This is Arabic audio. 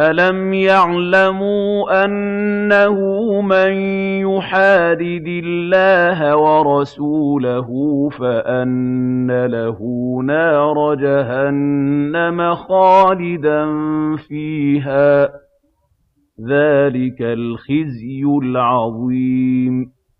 أَلَمْ يَعْلَمُوا أَنَّهُ مَن يُحَادِدِ اللَّهَ وَرَسُولَهُ فَأَنَّ لَهُ نَارَ جَهَنَّمَ خَالِدًا فِيهَا ۚ ذَٰلِكَ الْخِزْيُ الْعَظِيمُ